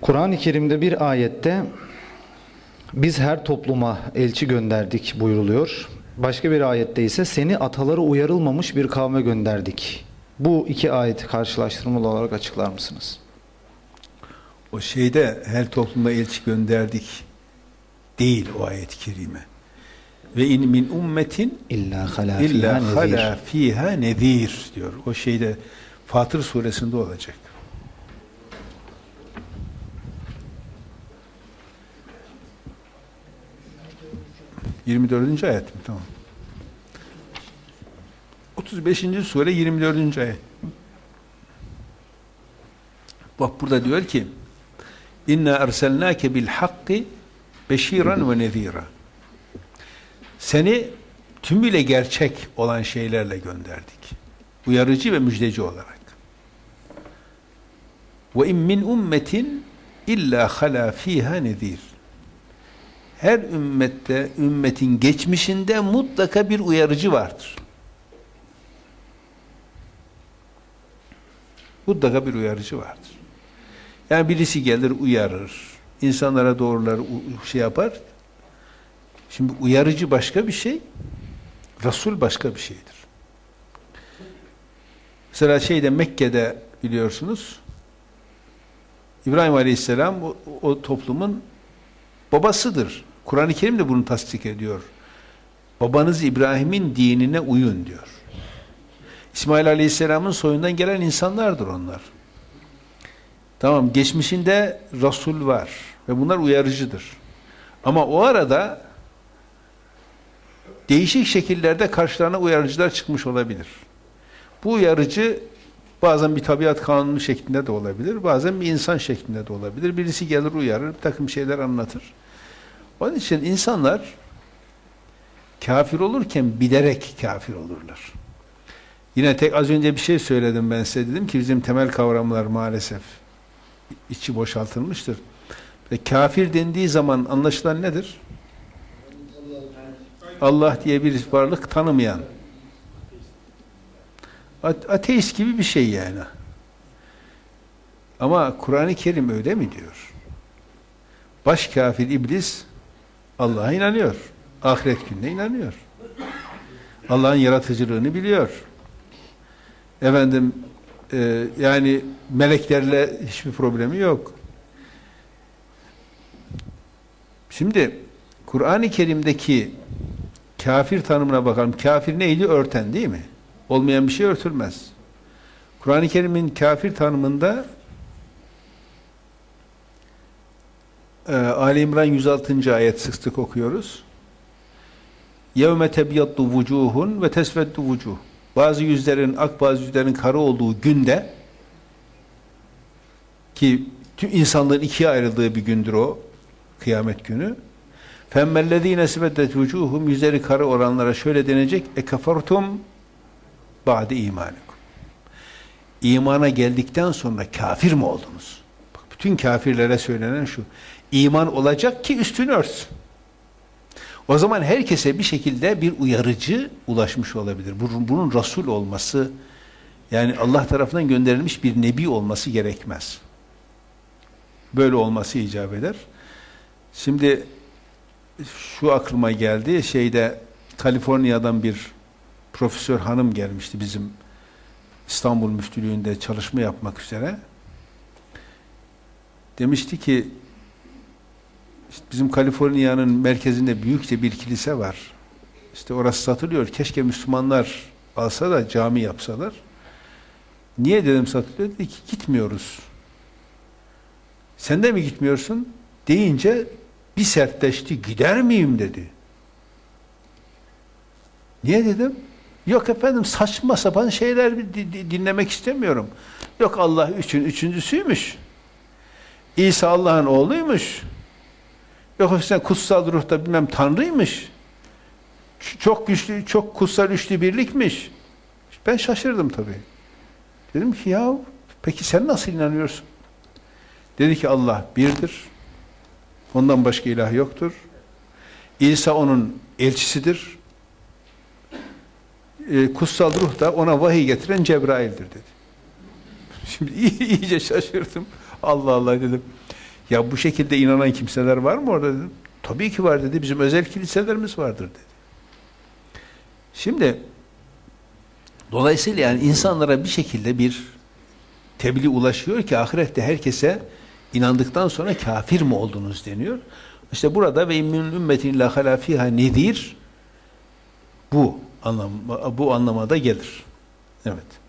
Kur'an-ı Kerim'de bir ayette biz her topluma elçi gönderdik buyuruluyor. Başka bir ayette ise seni ataları uyarılmamış bir kavme gönderdik. Bu iki ayeti karşılaştırmalı olarak açıklar mısınız? O şeyde her topluma elçi gönderdik değil o ayet-i kerime. Ve in min ummetin İlla hala illa fiha nezir diyor. O şeyde Fatır suresinde olacak. Yirmi dördüncü ayet mi? Tamam. 35. sure 24. ayet. Bak burada diyor ki İnna erselnâke bil hakki beşiran ve nezira. Seni tümüyle gerçek olan şeylerle gönderdik. Uyarıcı ve müjdeci olarak. Ve in min ummetin illa hala fiha nezir. Her ümmette, ümmetin geçmişinde mutlaka bir uyarıcı vardır. Mutlaka bir uyarıcı vardır. Yani birisi gelir uyarır, insanlara doğruları şey yapar. Şimdi uyarıcı başka bir şey, Resul başka bir şeydir. Mesela şeyde Mekke'de biliyorsunuz, İbrahim Aleyhisselam o, o toplumun babasıdır. Kur'an-ı Kerim de bunu tasdik ediyor. Babanız İbrahim'in dinine uyun diyor. İsmail Aleyhisselam'ın soyundan gelen insanlardır onlar. Tamam, geçmişinde Resul var ve bunlar uyarıcıdır. Ama o arada değişik şekillerde karşılarına uyarıcılar çıkmış olabilir. Bu uyarıcı bazen bir tabiat kanunu şeklinde de olabilir, bazen bir insan şeklinde de olabilir. Birisi gelir uyarır, bir takım şeyler anlatır. Onun için insanlar kafir olurken bilerek kafir olurlar. Yine tek az önce bir şey söyledim ben size dedim ki bizim temel kavramlar maalesef içi boşaltılmıştır. Ve kafir dendiği zaman anlaşılan nedir? Allah diye bir varlık tanımayan. Ateist gibi bir şey yani. Ama Kur'an-ı Kerim öyle mi diyor? Baş kafir iblis Allah'a inanıyor. Ahiret gününe inanıyor. Allah'ın yaratıcılığını biliyor. Efendim e, yani meleklerle hiçbir problemi yok. Şimdi Kur'an-ı Kerim'deki kafir tanımına bakalım. Kafir neydi? Örten değil mi? Olmayan bir şey örtülmez. Kur'an-ı Kerim'in kafir tanımında e, Ali İmran 106. ayet sık sık okuyoruz. يَوْمَ تَبْيَضُّ وُجُوهٌ ve تَسْوَدُّ وُجُوهٌ Bazı yüzlerin ak, bazı yüzlerin kara olduğu günde ki tüm insanlığın ikiye ayrıldığı bir gündür o kıyamet günü. فَمَّلَّذ۪ينَ سِبَدَّتْ وُجُوهُمْ Yüzleri kara olanlara şöyle denecek اَكَفَرْتُمْ بَعْدِ اِيمَانِكُمْ İmana geldikten sonra kafir mi oldunuz? Bak, bütün kafirlere söylenen şu. İman olacak ki üstünü örtsün. O zaman herkese bir şekilde bir uyarıcı ulaşmış olabilir. Bunun, bunun Resul olması, yani Allah tarafından gönderilmiş bir nebi olması gerekmez. Böyle olması icap eder. Şimdi şu aklıma geldi, şeyde Kaliforniya'dan bir profesör hanım gelmişti bizim İstanbul Müftülüğü'nde çalışma yapmak üzere. Demişti ki işte bizim Kaliforniya'nın merkezinde büyükçe bir kilise var. İşte orası satılıyor. Keşke Müslümanlar alsa da cami yapsalar. Niye dedim satılıyor? Dedi ki gitmiyoruz. Sen de mi gitmiyorsun? Deyince bir sertleşti. Gider miyim dedi. Niye dedim? Yok efendim saçma sapan şeyler dinlemek istemiyorum. Yok Allah üçün üçüncüsüymüş. İsa Allah'ın oğluymuş. Yok sen kutsal ruhta bilmem tanrıymış. Çok güçlü, çok kutsal üçlü birlikmiş. Ben şaşırdım tabii. Dedim ki ya peki sen nasıl inanıyorsun? Dedi ki Allah birdir. Ondan başka ilah yoktur. İsa onun elçisidir. Ee, kutsal ruh da ona vahiy getiren Cebrail'dir dedi. Şimdi iyice şaşırdım. Allah Allah dedim. Ya bu şekilde inanan kimseler var mı orada dedim. Tabii ki var dedi. Bizim özel kiliselerimiz vardır dedi. Şimdi dolayısıyla yani insanlara bir şekilde bir tebliğ ulaşıyor ki ahirette herkese inandıktan sonra kafir mi oldunuz deniyor. İşte burada ve immin ümmetin illa hala fiha nedir? Bu anlam bu anlamada gelir. Evet.